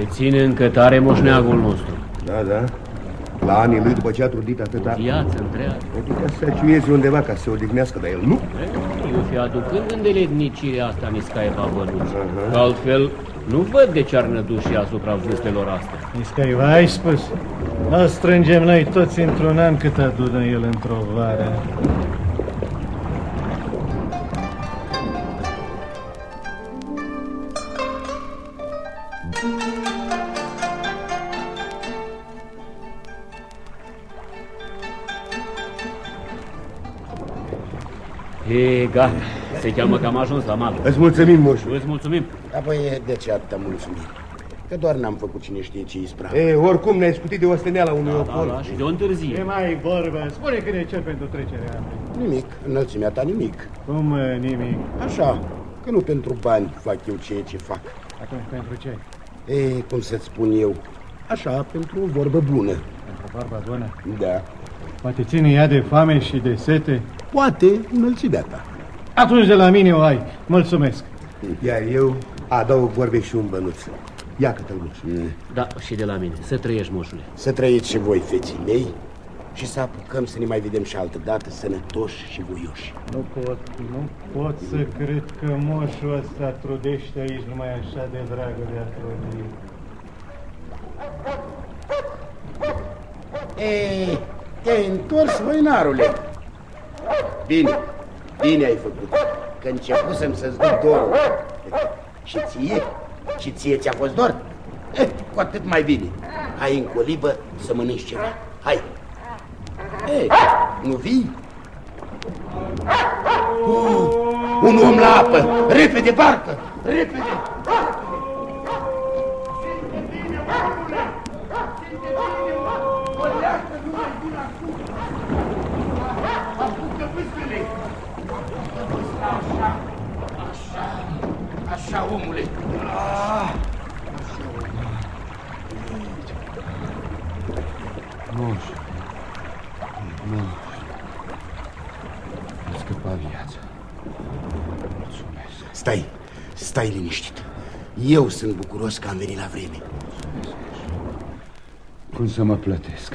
Se ține încă tare moșneagul nostru. Da, da. La anii lui, după ce a trudit atâta... Viață întreagă. Adică să aciuieze undeva ca să se odihnească, dar el nu. Eu fi aducând îndeletnicirea asta Niscaie Babăluț. Uh-huh. Altfel, nu văd de ce ar năduși asupra vâstelor astea. Niscaie, ai spus? Nu strângem noi toți într-un an cât adună el într-o vară. E, gata. Se cheamă că am ajuns la mal. Îți mulțumim, moșu. Îți mulțumim. Apoi, de ce atâta mulțumim? Că doar n-am făcut cine știe ce ispravă. E, oricum ne-ai scutit de osteneala unui Da, ocol. da, și de o întârzie. Ce mai vorbe? Spune cât e cer pentru trecerea. Nimic, înălțimea ta nimic. Cum mă, nimic? Așa, că nu pentru bani fac eu ceea ce fac. Atunci pentru ce? E, cum să-ți spun eu, așa, pentru o vorbă bună. Pentru vorba bună. Da. Poate ține ea de foame și de sete? Poate înălțimea ta. Atunci de la mine o ai. Mulțumesc. Iar eu adaug vorbe și un bănuț. Ia că moșu. Da, și de la mine. Să trăiești, moșule. Să trăiți și voi, feții mei, și să apucăm să ne mai vedem și altă dată sănătoși și voioși. Nu pot, nu pot să cred că moșul ăsta trudește aici numai așa de dragă de a trudi. Ei, te-ai întors, văinarule. Bine, bine ai făcut, că începusem să-ți duc dorul. Și ție? Și ție ți-a fost dor? Eh, cu atât mai bine. Hai în colibă să mănânci ceva. Hai. Ei, nu vii? Uh, un om la apă! Repede, barcă! Repede! Așa, omule. Moș. Moș. A scăpat viața. Mulțumesc. Stai, stai liniștit. Eu sunt bucuros că am venit la vreme. Cum să mă plătesc?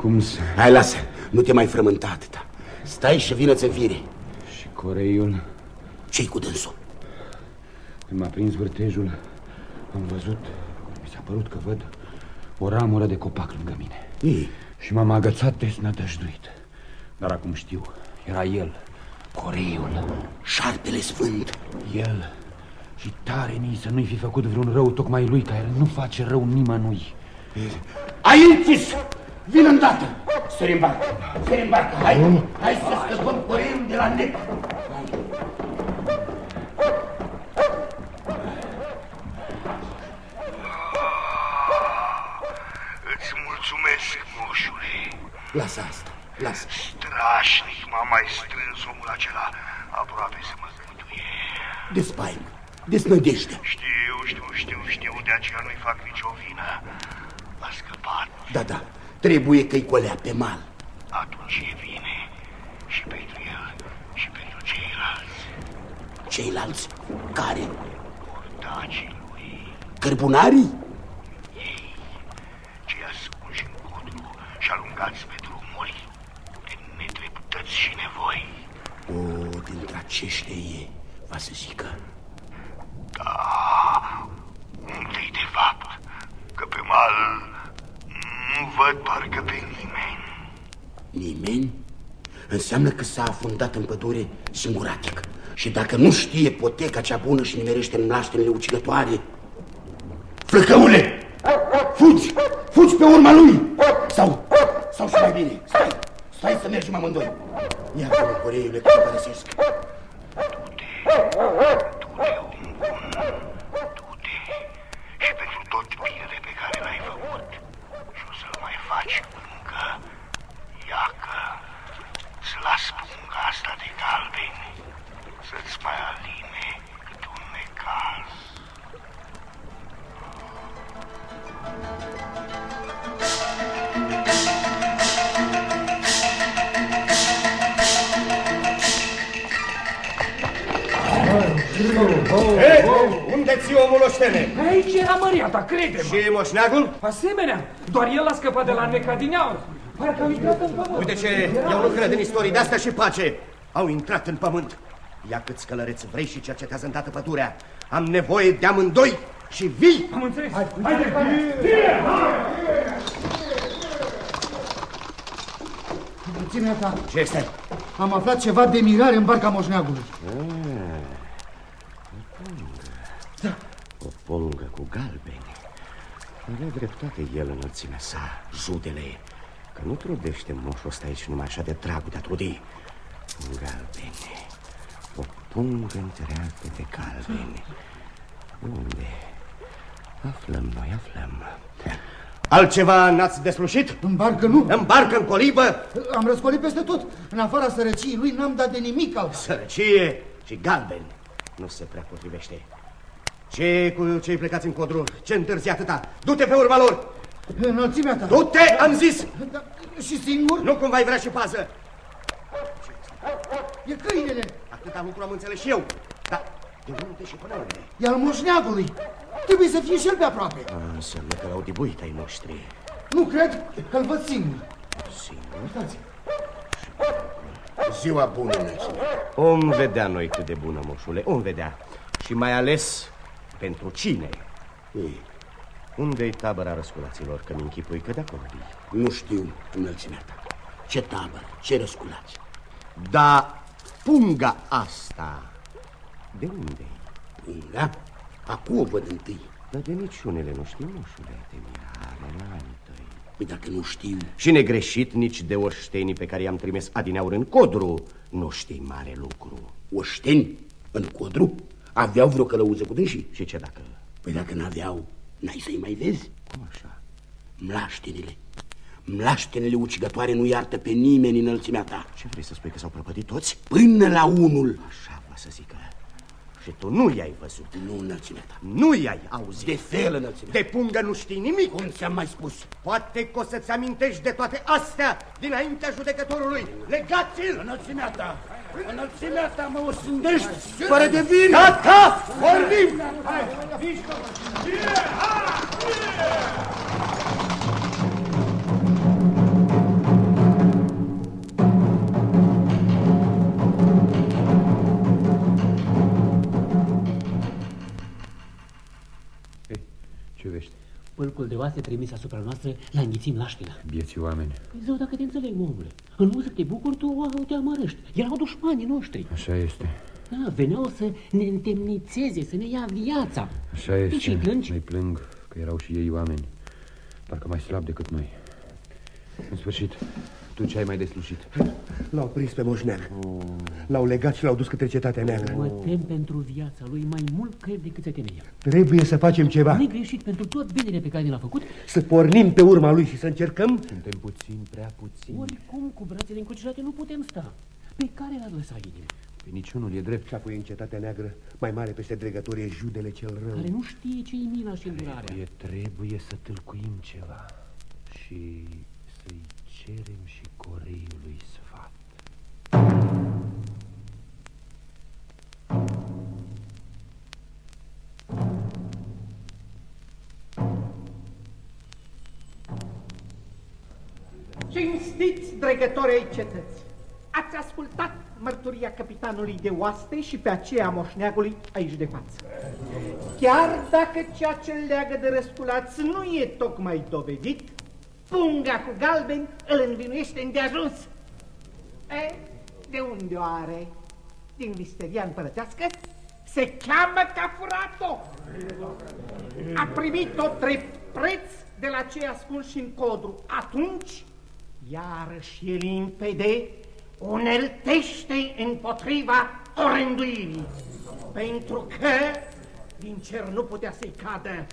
Cum să... Hai, lasă, nu te mai frământa atâta. Stai și vină-ți în fire. Și coreiul, Ce-i cu dânsul? Când m-a prins vârtejul, am văzut, mi s-a părut că văd o ramură de copac lângă mine. Ei, Și m-am agățat desnădăjduit. Dar acum știu, era el, coreiul, șarpele sfânt. el. Și tare ni să nu-i fi făcut vreun rău tocmai lui, ca el nu face rău nimănui. Ai închis! Vin îndată! Sări în barcă! Sări în barcă! Hai! Hai să scăpăm coreiul de la nec! Lasă asta, lasă. Strașnic m-a mai strâns omul acela aproape să mă zbătuie. De spaimă, desnădejde. Știu, știu, știu, știu, de aceea nu-i fac nicio vină. A scăpat. Da, da, trebuie că-i colea pe mal. Atunci e bine și pentru el și pentru ceilalți. Ceilalți? Care? Ortacii lui, Cărbunarii? cei ascunși în codru și alungați pe drumuri de nedreptăți și nevoi. O, dintre aceștia e, va să zică. Da, unde-i de fapt? Că pe mal nu văd parcă pe nimeni. Nimeni? Înseamnă că s-a afundat în pădure singuratic. Și dacă nu știe poteca cea bună și nimerește în mlaștenile ucigătoare... Flăcăule! Fugi! Fugi pe urma lui! Sau, sau și mai bine, stai! Stai să mergem amândoi! Ia-mă, coreiule, că te părăsesc! work. Măria ta, crede-mă. Și moșneagul? Asemenea, doar el a scăpat de la neca din aur. Parcă au intrat în pământ. Uite ce, eu nu cred în istorii de asta și pace. Au intrat în pământ. Ia câți călăreți vrei și cercetează îndată pădurea. Am nevoie de amândoi și vii. Am înțeles. Hai, Haide, Înălțimea ta, Ce este? am aflat ceva de mirare în barca moșneagului. O pungă cu galbeni. Avea dreptate el înălțimea sa, judele, că nu trudește moșul ăsta aici numai așa de dragul de a trudi. Galbeni. O pungă întreagă de galbeni. Unde? Aflăm noi, aflăm. Altceva n-ați deslușit? În barcă nu. În barcă, în colibă? Am răscolit peste tot. În afara sărăciei lui n-am dat de nimic alt. Sărăcie și galbeni. Nu se prea potrivește. Ce cu cei plecați în codru? Ce întârzi atâta? Du-te pe urma lor! Înălțimea ta. Du-te, am zis! Da, și singur? Nu cumva ai vrea și pază. E câinele. Atâta lucru am înțeles și eu. Dar de unde și până unde? E al moșneagului. Trebuie să fie și el pe aproape. A, înseamnă că l-au dibuit ai noștri. Nu cred că-l văd singur. Singur? Uitați. Ziua bună, înălțime. Om vedea noi cât de bună, moșule, om vedea. Și mai ales pentru cine. Ei, Unde-i tabăra răsculaților, că mi închipui că de acolo vii. nu știu, înălțimea ta. Ce tabără, ce răsculați? Da, punga asta, de unde Unga? Acum o văd întâi. Dar de niciunele nu știu, moșule, de mirare la întâi. Păi dacă nu știu, Și negreșit nici de orștenii pe care i-am trimis adineauri în codru, nu știi mare lucru. oșteni în codru aveau vreo călăuză cu dânsii. Și ce dacă... Păi dacă n-aveau, n-ai să-i mai vezi? Cum așa? Mlaștenile. Mlaștenile ucigătoare nu iartă pe nimeni înălțimea ta. Ce vrei să spui că s-au prăpădit toți? Până la unul. Așa vă să zică. Și tu nu i-ai văzut. Nu înălțimea ta. Nu i-ai auzit. De fel înălțimea. De pungă nu știi nimic. Cum ți-am mai spus? Poate că o să-ți amintești de toate astea dinaintea judecătorului. Legați-l! Înălțimea ta. Înălțimea ta mă osândești fără de vină. Gata! Vorbim! Ce Pâlcul de oase trimis asupra noastră l-a înghițim laștina. Vieții oameni. Păi zău, dacă te înțeleg, omule. În loc să te bucuri, tu o, te amărăști. Erau dușmanii noștri. Așa este. Da, veneau să ne întemnițeze, să ne ia viața. Așa Păi este. și plângi? Mai plâng că erau și ei oameni. Parcă mai slab decât noi. În sfârșit, tu ce ai mai deslușit? L-au prins pe moșneag. L-au legat și l-au dus către cetatea neagră. Mă tem pentru viața lui mai mult cred decât se teme el. Trebuie să facem ceva. Negreșit pentru tot binele pe care ne l-a făcut, Să pornim pe urma lui și să încercăm Suntem puțin, prea puțin. oricum cu brațele încrucișate nu putem sta. Pe care l-a lăsat inima? Pe niciunul e drept. Și apoi în cetatea neagră, mai mare peste dregători, e judele cel rău. Care nu știe ce-i mila și îndurarea. E trebuie să tâlcuim ceva și să-i cerem și coreiului sfat. Cinstiți dregători ai cetății, ați ascultat mărturia capitanului de oaste și pe aceea moșneagului aici de față. Chiar dacă ceea ce leagă de răsculați nu e tocmai dovedit, punga cu galbeni îl învinuiește îndeajuns. E, de unde o are? Din misteria împărătească? Se cheamă ca furat-o. A primit-o drept preț de la cei ascunși în codru. Atunci, iarăși e limpede, uneltește împotriva orânduirii. Pentru că din cer nu putea să-i cadă.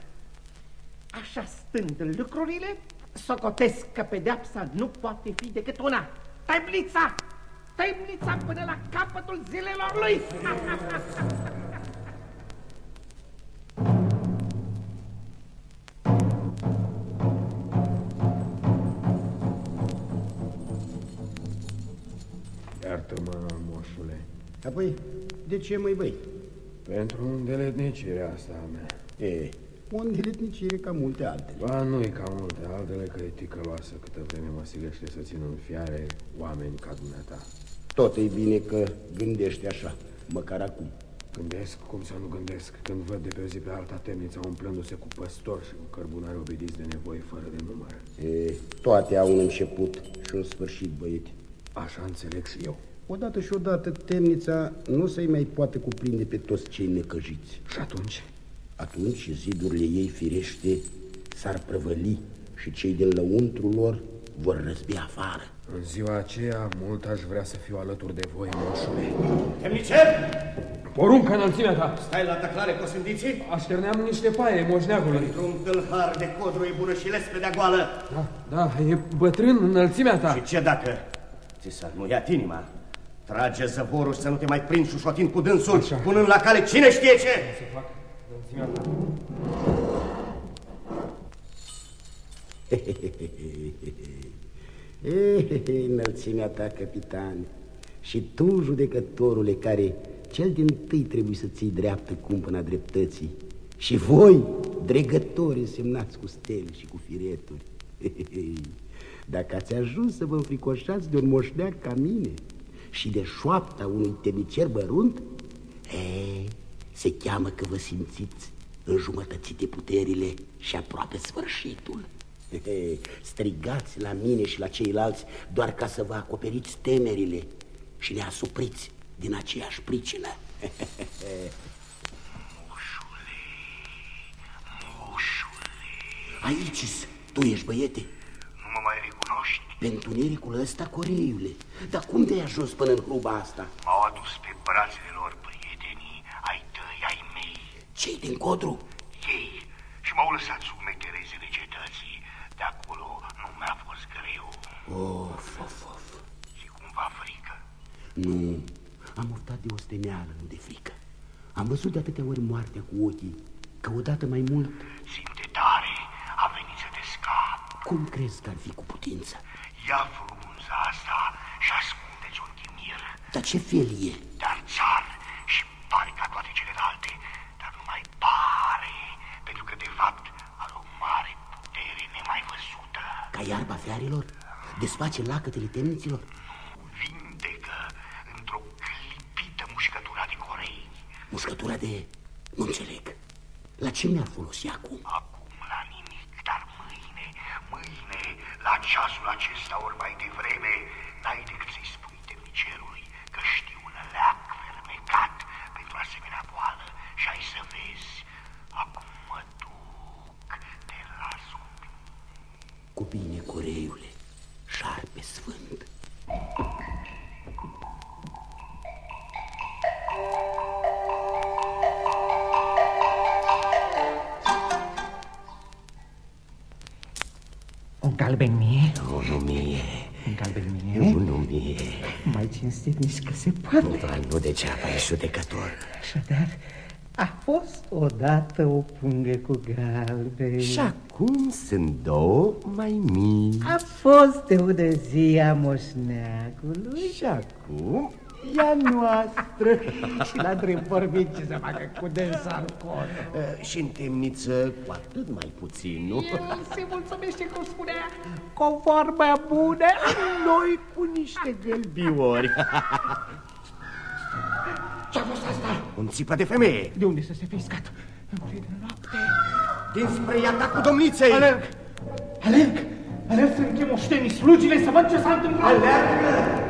Așa stând lucrurile, socotesc că pedeapsa nu poate fi decât una. Temnița! Temnița până la capătul zilelor lui! Iartă-mă, moșule. Apoi, de ce măi băi? Pentru îndeletnicirea asta a mea. E, o îndeletnicire ca multe altele. Ba, nu e ca multe altele, că e ticăloasă câtă vreme mă silește să țin în fiare oameni ca dumneata. Tot e bine că gândești așa, măcar acum. Gândesc cum să nu gândesc când văd de pe o zi pe alta temnița umplându-se cu păstori și cu cărbunare obediți de nevoi fără de număr. E, toate au un început și un sfârșit, băieți. Așa înțeleg și eu. Odată și odată temnița nu se mai poate cuprinde pe toți cei necăjiți. Și atunci? Atunci zidurile ei firește s-ar prăvăli și cei din lăuntru lor vor răzbi afară. În ziua aceea, mult aș vrea să fiu alături de voi, moșule. Temnicer! Poruncă înălțimea ta! Stai la tăclare cu sândiții? Așterneam niște paie, moșneagului. Într-un tâlhar de codru e bună și lespedea goală. Da, da, e bătrân înălțimea ta. Și ce dacă ți s-ar muiat inima? Trage zăvorul să nu te mai prinzi șușotind cu dânsul, Așa. punând la cale cine știe ce! Să fac înălțimea ta. Înălțimea ta, capitan, și tu, judecătorule, care cel din tâi trebuie să ții dreaptă cumpăna dreptății, și voi, dregători însemnați cu stele și cu fireturi. Dacă ați ajuns să vă înfricoșați de un moșneac ca mine și de șoapta unui temnicer bărunt, e, se cheamă că vă simțiți înjumătățite puterile și aproape sfârșitul. Strigați la mine și la ceilalți doar ca să vă acoperiți temerile și le asupriți din aceeași pricină. Moșule, moșule. Aici tu ești, băiete. Nu mă mai recunoști? Pe întunericul ăsta, coreiule. Dar cum te-ai ajuns până în hruba asta? M-au adus pe brațele lor prietenii, ai tăi, ai mei. Cei din codru? Ei. Și m-au lăsat sub mecherezele cetății. De acolo nu mi-a fost greu. Of, of, of. Și cumva frică. Nu, am oftat de osteneală, nu de frică. Am văzut de atâtea ori moartea cu ochii, că odată mai mult... Simte tare, a venit să te scap. Cum crezi că ar fi cu putință? Ia frunza asta și ascunde-ți un timir. Dar ce fel e? Dar țar și pare ca toate celelalte, dar nu mai pare, pentru că de fapt are o mare putere nemai văzută. Ca iarba fearilor? Desface lacătele temniților? Vindecă într-o clipită mușcătura de corei. Mușcătura de... Nu înțeleg. La ce mi-ar folosi acum? Acum la nimic, dar mâine, mâine, la ceasul acesta ori mai devreme, n-ai decât să-i galben mie? Nu, nu mie. Un galben mie? Nu, nu mie. Mai cinstit nici că se poate. Dar nu degeaba e judecător. Așadar, a fost odată o pungă cu galben. Și acum sunt două mai mici. A fost de ună zi a moșneagului. Și acum ea noastră. și la drept vorbit ce să facă cu dânsa Uh, și în temniță cu atât mai puțin, nu? El se mulțumește, cum spunea, cu o vorbă bună. Noi cu niște gălbiori. Ce-a fost asta? Un țipă de femeie. De unde să se fi iscat? În plină noapte. Dinspre iatacul domniței. Alerg! Alerg! Alerg să închem oștenii slugile să văd ce s-a întâmplat. Alergă!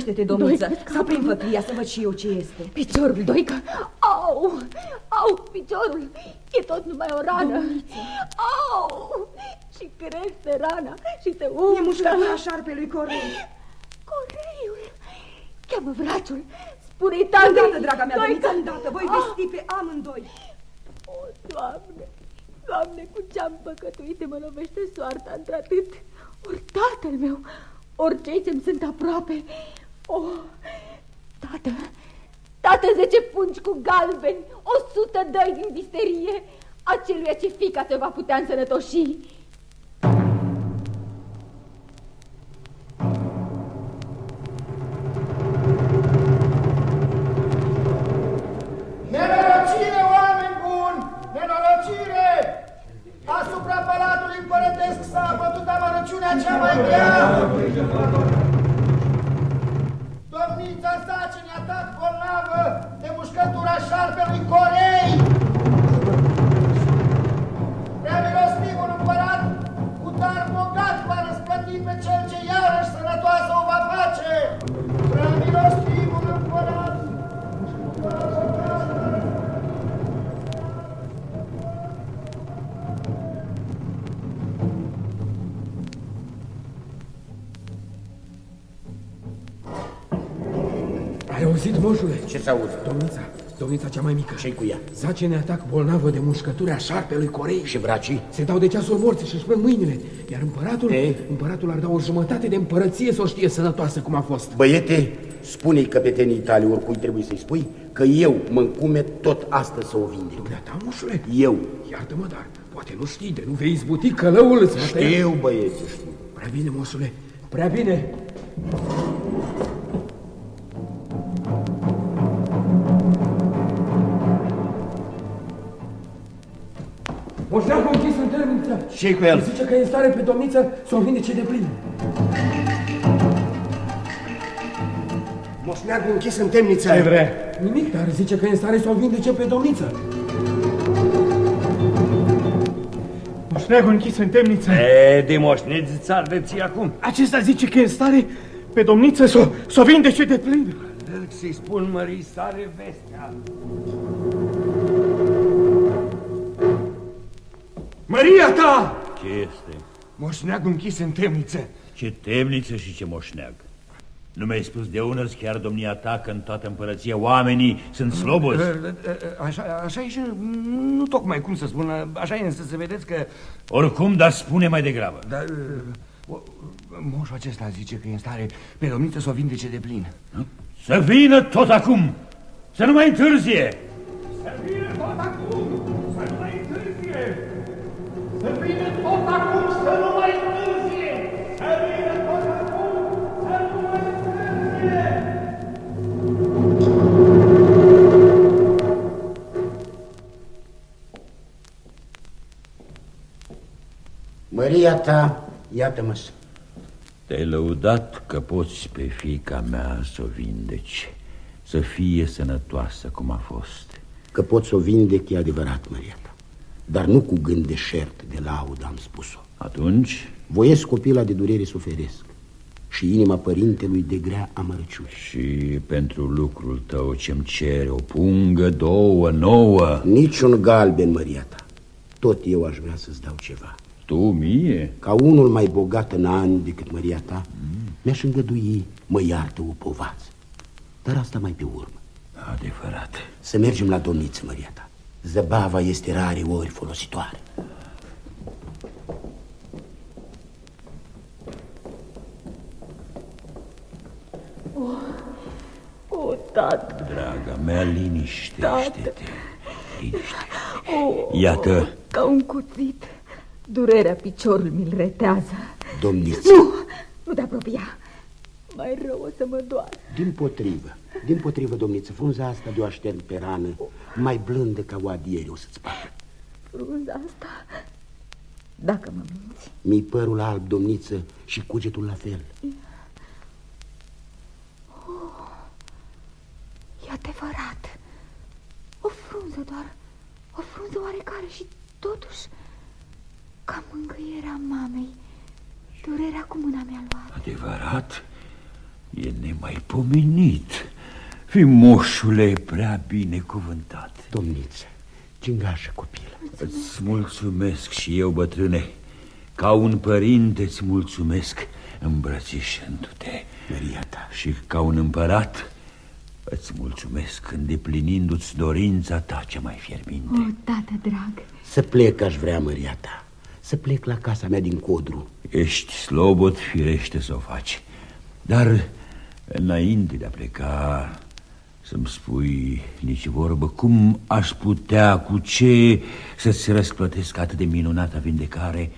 Liniștește-te, domniță, să prin făpria să văd și eu ce este. Piciorul, Doică, au, au, piciorul, e tot numai o rană. Domniță. Au, și crește rana și te umflă. E mușcătura șarpelui Corei. Coreiul, cheamă vraciul, spune-i tatăl Îndată, draga mea, Doică. domniță, îndată, voi Ah, vesti pe amândoi. O, Doamne, Doamne, cu ce-am păcătuit de mă lovește soarta într-atât? Ori tatăl meu, ori cei ce-mi sunt aproape O, tată, Tată zece pungi cu galbeni, o sută dăi din bisterie, aceluia ce fica te va putea însănătoși. Moșule? Ce să auzi? Domnița, domnița cea mai mică. Ce-i cu ea? Zace ne atac bolnavă de mușcături a șarpelui Corei. Și bracii? Se dau de ceasul morții și își plâng mâinile. Iar împăratul, Ei? împăratul ar da o jumătate de împărăție să o știe sănătoasă cum a fost. Băiete, spune-i căpetenii tale, oricui trebuie să-i spui, că eu mă încume tot astăzi să o vindec. Dumneata, moșule? Eu. Iartă-mă, dar poate nu știi, de nu vei izbuti călăul îți va tăia. Știu, băieți, știu. Prea bine, moșule, prea bine. Ce cu el? Zice că e în stare pe domniță să o vindece de plin. Moșneagul închis în temniță. Ce vrea? Nimic, dar zice că e în stare să o vindece pe domniță. Moșneagul închis în temniță. E, de moșneți ți-ar ție acum. Acesta zice că e în stare pe domniță să o- să o vindece de plin. Alerg să-i spun mării sare vestea. Maria ta! Ce este? Moșneagul închis în temniță. Ce temniță și ce moșneag. Nu mi-ai spus de unărs chiar domnia ta că în toată împărăția oamenii sunt slobozi? Așa, așa e și nu tocmai cum să spun, așa e însă să vedeți că... Oricum, dar spune mai degrabă. Dar, o- moșul acesta zice că e în stare pe domniță să o vindece de plin. Să vină tot acum! Să nu mai întârzie! Să vină tot acum, să nu mai întârzie! Să vină tot acum, să nu mai întârzie! Măria ta, iată-mă Te-ai lăudat că poți pe fica mea să o vindeci, să fie sănătoasă cum a fost. Că pot să o vindec, e adevărat, Maria ta. Dar nu cu gând de șert, de laudă, am spus-o. Atunci? Voiesc copila de durere suferesc și inima părintelui de grea amărăciune. Și pentru lucrul tău ce-mi cere o pungă, două, nouă... Niciun galben, Maria ta. Tot eu aș vrea să-ți dau ceva. Tu mie? Ca unul mai bogat în ani decât Maria ta, mm. mi-aș îngădui, mă iartă o povață. Dar asta mai pe urmă. Adevărat. Să mergem la domniță, Maria ta. Zăbava este rare ori folositoare. O, tată, Draga mea, liniștește-te. Liniște. o, Iată. ca un cuțit. Durerea piciorul mi-l retează. Domniță, Nu, nu te apropia. Mai rău o să mă doară. din potrivă, din potrivă, domniță, frunza asta de o aștern pe rană, mai blândă ca o adiere o să-ți facă. Frunza asta, dacă mă minți. Mi părul alb, domniță, și cugetul la fel. E adevărat. O frunză doar, o frunză oarecare și totuși ca mângâierea mamei. Durerea cu mâna mi-a luat. Adevărat? E nemaipomenit. Fi moșule prea binecuvântat. Domniță, gingașă copilă. Îți mulțumesc și eu, bătrâne. Ca un părinte îți mulțumesc îmbrățișându-te. Maria ta. Și ca un împărat îți mulțumesc îndeplinindu-ți dorința ta cea mai fierbinte. O, tată drag, Să plec aș vrea, Maria ta. Să plec la casa mea din Codru. Ești slobot, firește să o faci. Dar înainte de a pleca, Să-mi spui nici vorbă Cum aș putea, cu ce Să-ți răsplătesc atât de minunată vindecare?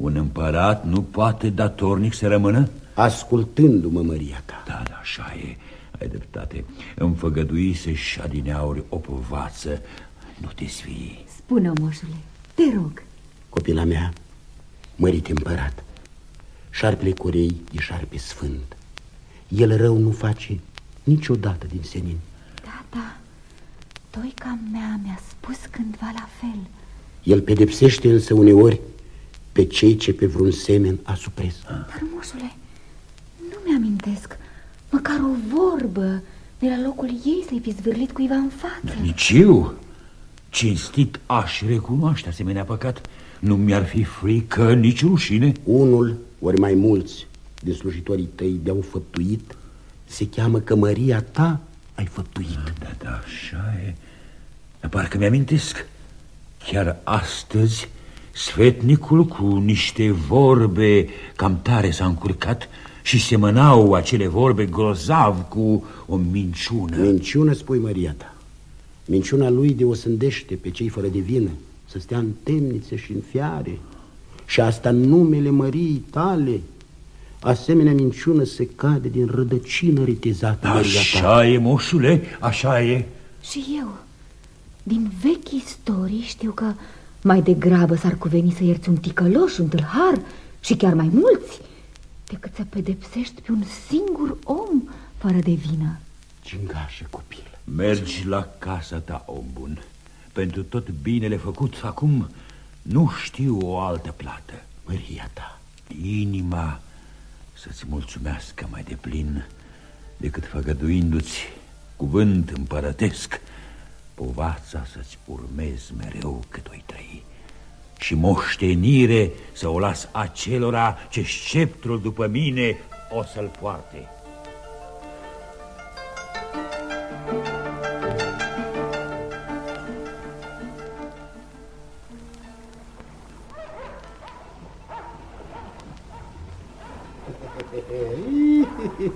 Un împărat nu poate datornic să rămână? Ascultându-mă, Maria ta. Da, da, așa e. Ai dreptate. Îmi făgăduise-și adineauri o povață. Nu te sfii. Spune, moșule, te rog. Copila mea, mărit împărat. Șarpele Corei e șarpe sfânt El rău nu face niciodată din senin. Da, da, toica mea mi-a spus cândva la fel. El pedepsește însă uneori pe cei ce pe vreun semen asuprez Dar, moșule, nu mi-amintesc. Măcar o vorbă de la locul ei să-i fi zvârlit cuiva în față. Nici eu Cinstit aș recunoaște asemenea păcat. Nu mi-ar fi frică nici rușine. Unul, ori mai mulți din slujitorii tăi de-au făptuit Se cheamă că Maria ta ai făptuit Da, da, da așa e Dar parcă mi-amintesc Chiar astăzi Sfetnicul cu niște vorbe cam tare s-a încurcat și semănau acele vorbe grozav cu o minciună. Minciună, spui, Maria ta. Minciuna lui de o sândește pe cei fără de vină, să stea în temnițe și în fiare. Și asta în numele Măriei tale. Asemenea minciună se cade din rădăcină ritezată, Maria ta. Așa e, moșule, așa e. Și eu, din vechi istorii, știu că mai degrabă s-ar cuveni să ierți un ticăloș, un tâlhar și chiar mai mulți decât să pedepsești pe un singur om fără de vină. Cingașă copil. Mergi la casa ta, om bun. Pentru tot binele făcut, acum nu știu o altă plată. Maria ta. Inima să-ți mulțumească mai de plin decât făgăduindu-ți cuvânt împărătesc, povața să-ți urmezi mereu cât o trăi și moștenire să o las acelora ce sceptrul după mine o să-l poarte.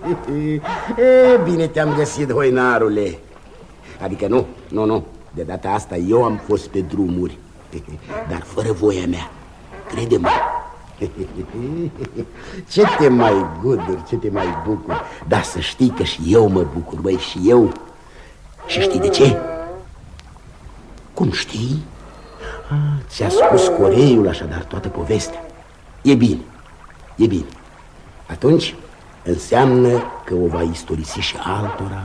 E, bine te-am găsit, hoinarule. Adică nu, nu, nu. De data asta eu am fost pe drumuri. Dar fără voia mea. Crede-mă. Ce te mai gudur, ce te mai bucur Dar să știi că și eu mă bucur, băi, și eu. Și știi de ce? Cum știi? Ți-a spus Coreiul așadar toată povestea. E bine, e bine. Atunci înseamnă că o va istorisi și altora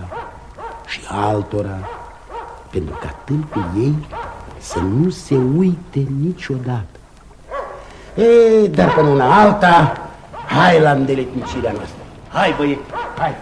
și altora pentru ca tâlcul ei să nu se uite niciodată. E, dar până una alta, hai la îndeletnicirea noastră. Hai, băieți, hai!